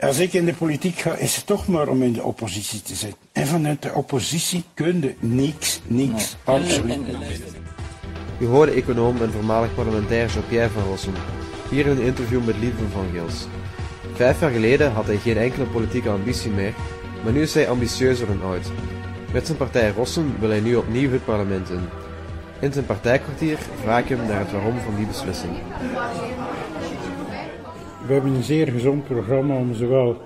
als ik in de politiek ga, is het toch maar om in de oppositie te zitten. En vanuit de oppositie kun je niks, niks, absoluut niks. U hoorde econoom en voormalig parlementair Jean-Pierre van Rossum, hier in een interview met Lieve van Gils. Vijf jaar geleden had hij geen enkele politieke ambitie meer, maar nu is hij ambitieuzer dan ooit. Met zijn partij Rossum wil hij nu opnieuw het parlement in. In zijn partijkwartier vraag ik hem naar het waarom van die beslissing. We hebben een zeer gezond programma om zowel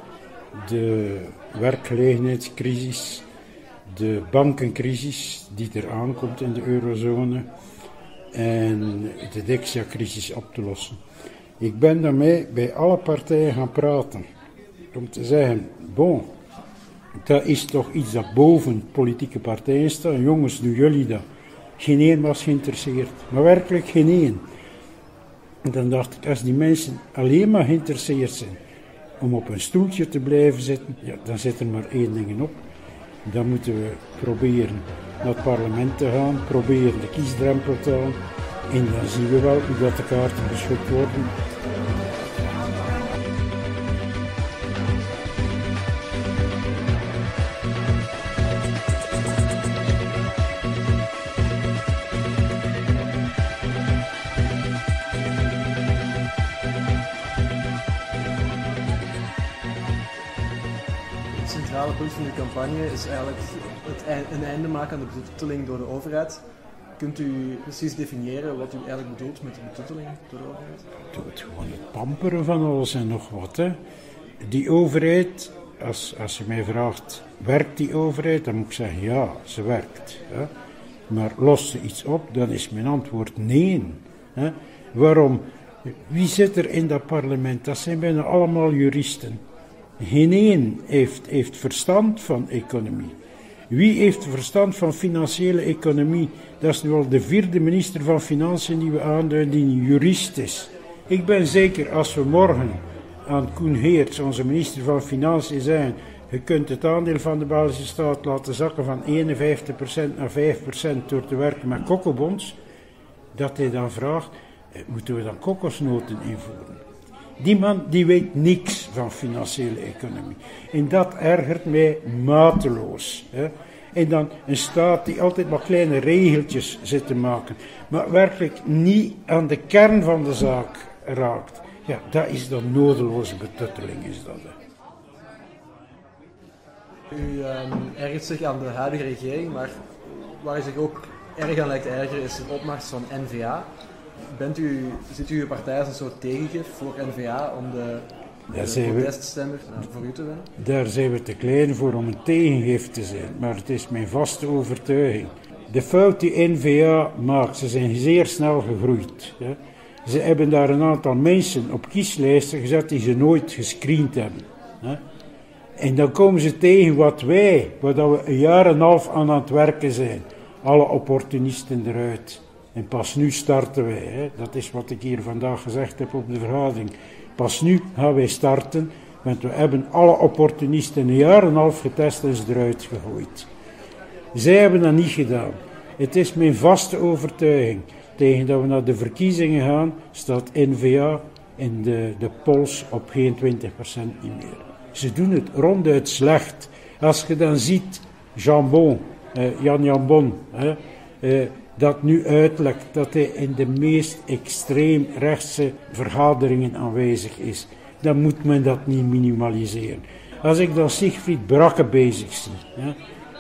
de werkgelegenheidscrisis, de bankencrisis die er aankomt in de eurozone en de Dexia-crisis op te lossen. Ik ben daarmee bij alle partijen gaan praten om te zeggen, bon, dat is toch iets dat boven politieke partijen staat. Jongens, doen jullie dat? Geen één was geïnteresseerd, maar werkelijk geen één. En dan dacht ik, als die mensen alleen maar geïnteresseerd zijn om op een stoeltje te blijven zitten, ja, dan zit er maar één ding op. Dan moeten we proberen naar het parlement te gaan, proberen de kiesdrempel te halen. En dan zien we wel hoe dat de kaarten geschud worden. Centrale punt van uw campagne is eigenlijk het een einde maken aan de betutteling door de overheid. Kunt u precies definiëren wat u eigenlijk bedoelt met de betutteling door de overheid? Het gewoon het pamperen van alles en nog wat. Hè. Die overheid, als, als je mij vraagt, werkt die overheid? Dan moet ik zeggen, ja, ze werkt. Hè. Maar lost ze iets op? Dan is mijn antwoord nee. Hè. Waarom? Wie zit er in dat parlement? Dat zijn bijna allemaal juristen. Geen heeft, heeft verstand van economie. Wie heeft verstand van financiële economie? Dat is nu al de vierde minister van Financiën die we aanduiden die een jurist is. Ik ben zeker als we morgen aan Koen Heerts, onze minister van Financiën, zeggen: je kunt het aandeel van de Belgische staat laten zakken van 51% naar 5% door te werken met kokkebonds, dat hij dan vraagt: eh, moeten we dan kokosnoten invoeren? Die man die weet niks van financiële economie. En dat ergert mij mateloos. Hè. En dan een staat die altijd maar kleine regeltjes zit te maken, maar werkelijk niet aan de kern van de zaak raakt. Ja, dat is dan nodeloze betutteling, is dat. hè. U ehm, ergert zich aan de huidige regering, maar waar u zich ook erg aan lijkt te ergeren is de opmars van N-VA. Bent u, ziet u uw partij als een soort tegengif voor N-VA om de, de proteststemmer eh, voor u te winnen? Daar zijn we te klein voor om een tegengif te zijn, maar het is mijn vaste overtuiging. De fout die NVA maakt, ze zijn zeer snel gegroeid. Hè. Ze hebben daar een aantal mensen op kieslijsten gezet die ze nooit gescreend hebben. Hè. En dan komen ze tegen wat wij, waar we een jaar en een half aan aan het werken zijn. Alle opportunisten eruit. En pas nu starten wij. Hè. Dat is wat ik hier vandaag gezegd heb op de vergadering. Pas nu gaan wij starten, want we hebben alle opportunisten een jaar en een half getest en ze eruit gegooid. Zij hebben dat niet gedaan. Het is mijn vaste overtuiging. Tegen dat we naar de verkiezingen gaan, staat N-VA in de, de pols op geen 20% niet meer. Ze doen het ronduit slecht. Als je dan ziet, Jambon, eh, Jan Jambon, eh, dat nu uitlekt dat hij in de meest extreem rechtse vergaderingen aanwezig is, dan moet men dat niet minimaliseren. Als ik dan Siegfried Brakke bezig zie,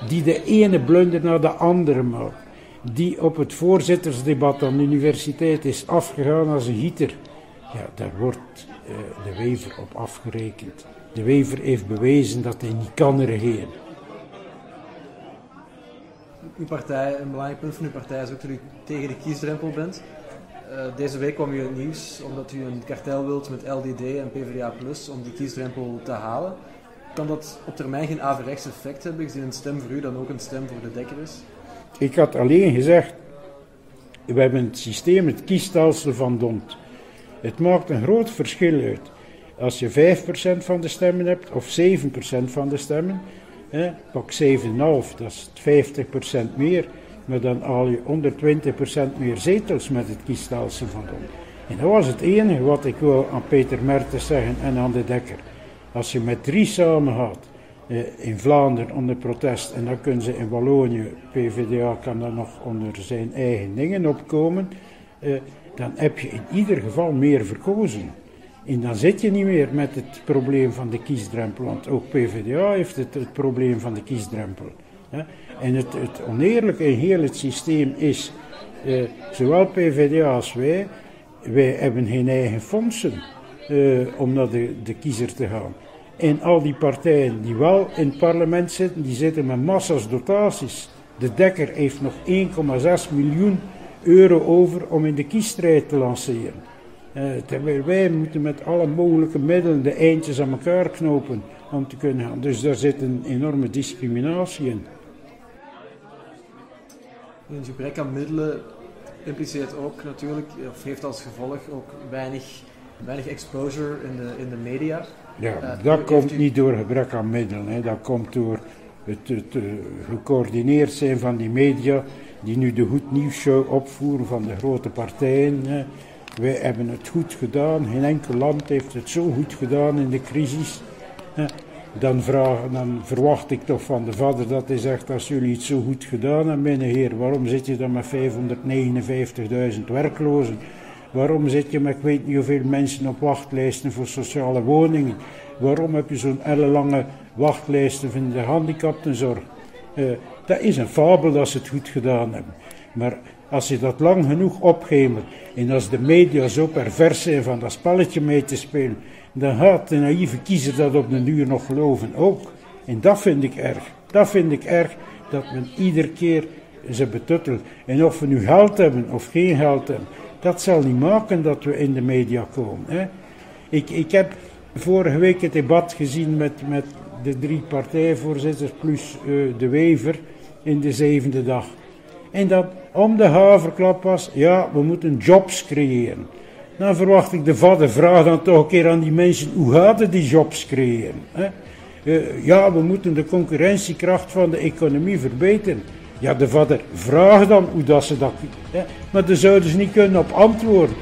die de ene blunder naar de andere maakt, die op het voorzittersdebat aan de universiteit is afgegaan als een gieter, ja, daar wordt eh, de Wever op afgerekend. De Wever heeft bewezen dat hij niet kan regeren. Uw partij, een belangrijk punt van uw partij is ook dat u tegen de kiesdrempel bent. Eh, deze week kwam u het nieuws omdat u een kartel wilt met LDD en PvdA Plus om die kiesdrempel te halen. Kan dat op termijn geen averechts effect hebben, gezien een stem voor u dan ook een stem voor de dekker is? Ik had alleen gezegd, we hebben het systeem, het kiesstelsel van Dont. Het maakt een groot verschil uit. Als je 5% van de stemmen hebt of 7% van de stemmen, pak 7,5, dat is 50% meer, maar dan haal je 120% meer zetels met het kiesstelsel van Dont. En dat was het enige wat ik wil aan Peter Mertens zeggen en aan de Dekker. Als je met drie samen gaat, eh, in Vlaanderen onder protest, en dan kunnen ze in Wallonië, PvdA kan daar nog onder zijn eigen dingen opkomen, eh, dan heb je in ieder geval meer verkozen. En dan zit je niet meer met het probleem van de kiesdrempel, want ook PvdA heeft het, het probleem van de kiesdrempel. En het, het oneerlijke in heel het systeem is, eh, zowel PvdA als wij, wij hebben geen eigen fondsen eh, om naar de, de kiezer te gaan. En al die partijen die wel in het parlement zitten, die zitten met massa's dotaties. De Dekker heeft nog 1,6 miljoen euro over om in de kiesstrijd te lanceren. Uh, terwijl wij moeten met alle mogelijke middelen de eindjes aan elkaar knopen om te kunnen gaan. Dus daar zit een enorme discriminatie in. Een gebrek aan middelen impliceert ook natuurlijk, of heeft als gevolg ook weinig, weinig exposure in de, in de media. Ja, uh, dat komt niet door gebrek aan middelen. Hè. Dat komt door het, het uh, gecoördineerd zijn van die media die nu de Goed Nieuws Show opvoeren van de grote partijen. Hè. Wij hebben het goed gedaan. Geen enkel land heeft het zo goed gedaan in de crisis. Dan, vraag, dan verwacht ik toch van de vader dat hij zegt: Als jullie het zo goed gedaan hebben, meneer, waarom zit je dan met 559.000 werklozen? Waarom zit je met ik weet niet hoeveel mensen op wachtlijsten voor sociale woningen? Waarom heb je zo'n ellenlange wachtlijsten van de handicaptenzorg? Uh, dat is een fabel dat ze het goed gedaan hebben. Maar als je dat lang genoeg opgemert en als de media zo pervers zijn van dat spelletje mee te spelen, dan gaat de naïeve kiezer dat op de duur nog geloven ook. En dat vind ik erg. Dat vind ik erg dat men iedere keer ze betuttelt. En of we nu geld hebben of geen geld hebben, dat zal niet maken dat we in de media komen. Hè. Ik, ik heb vorige week het debat gezien met, met de drie partijvoorzitters plus uh, de Wever in de zevende dag. En dat om de haverklap was, ja, we moeten jobs creëren. Dan verwacht ik de vader, vraag dan toch een keer aan die mensen, hoe gaat het die jobs creëren? Hè? Uh, ja, we moeten de concurrentiekracht van de economie verbeteren. Ja, de vader, vraag dan hoe dat ze dat... Hè? Maar daar zouden ze niet kunnen op antwoorden.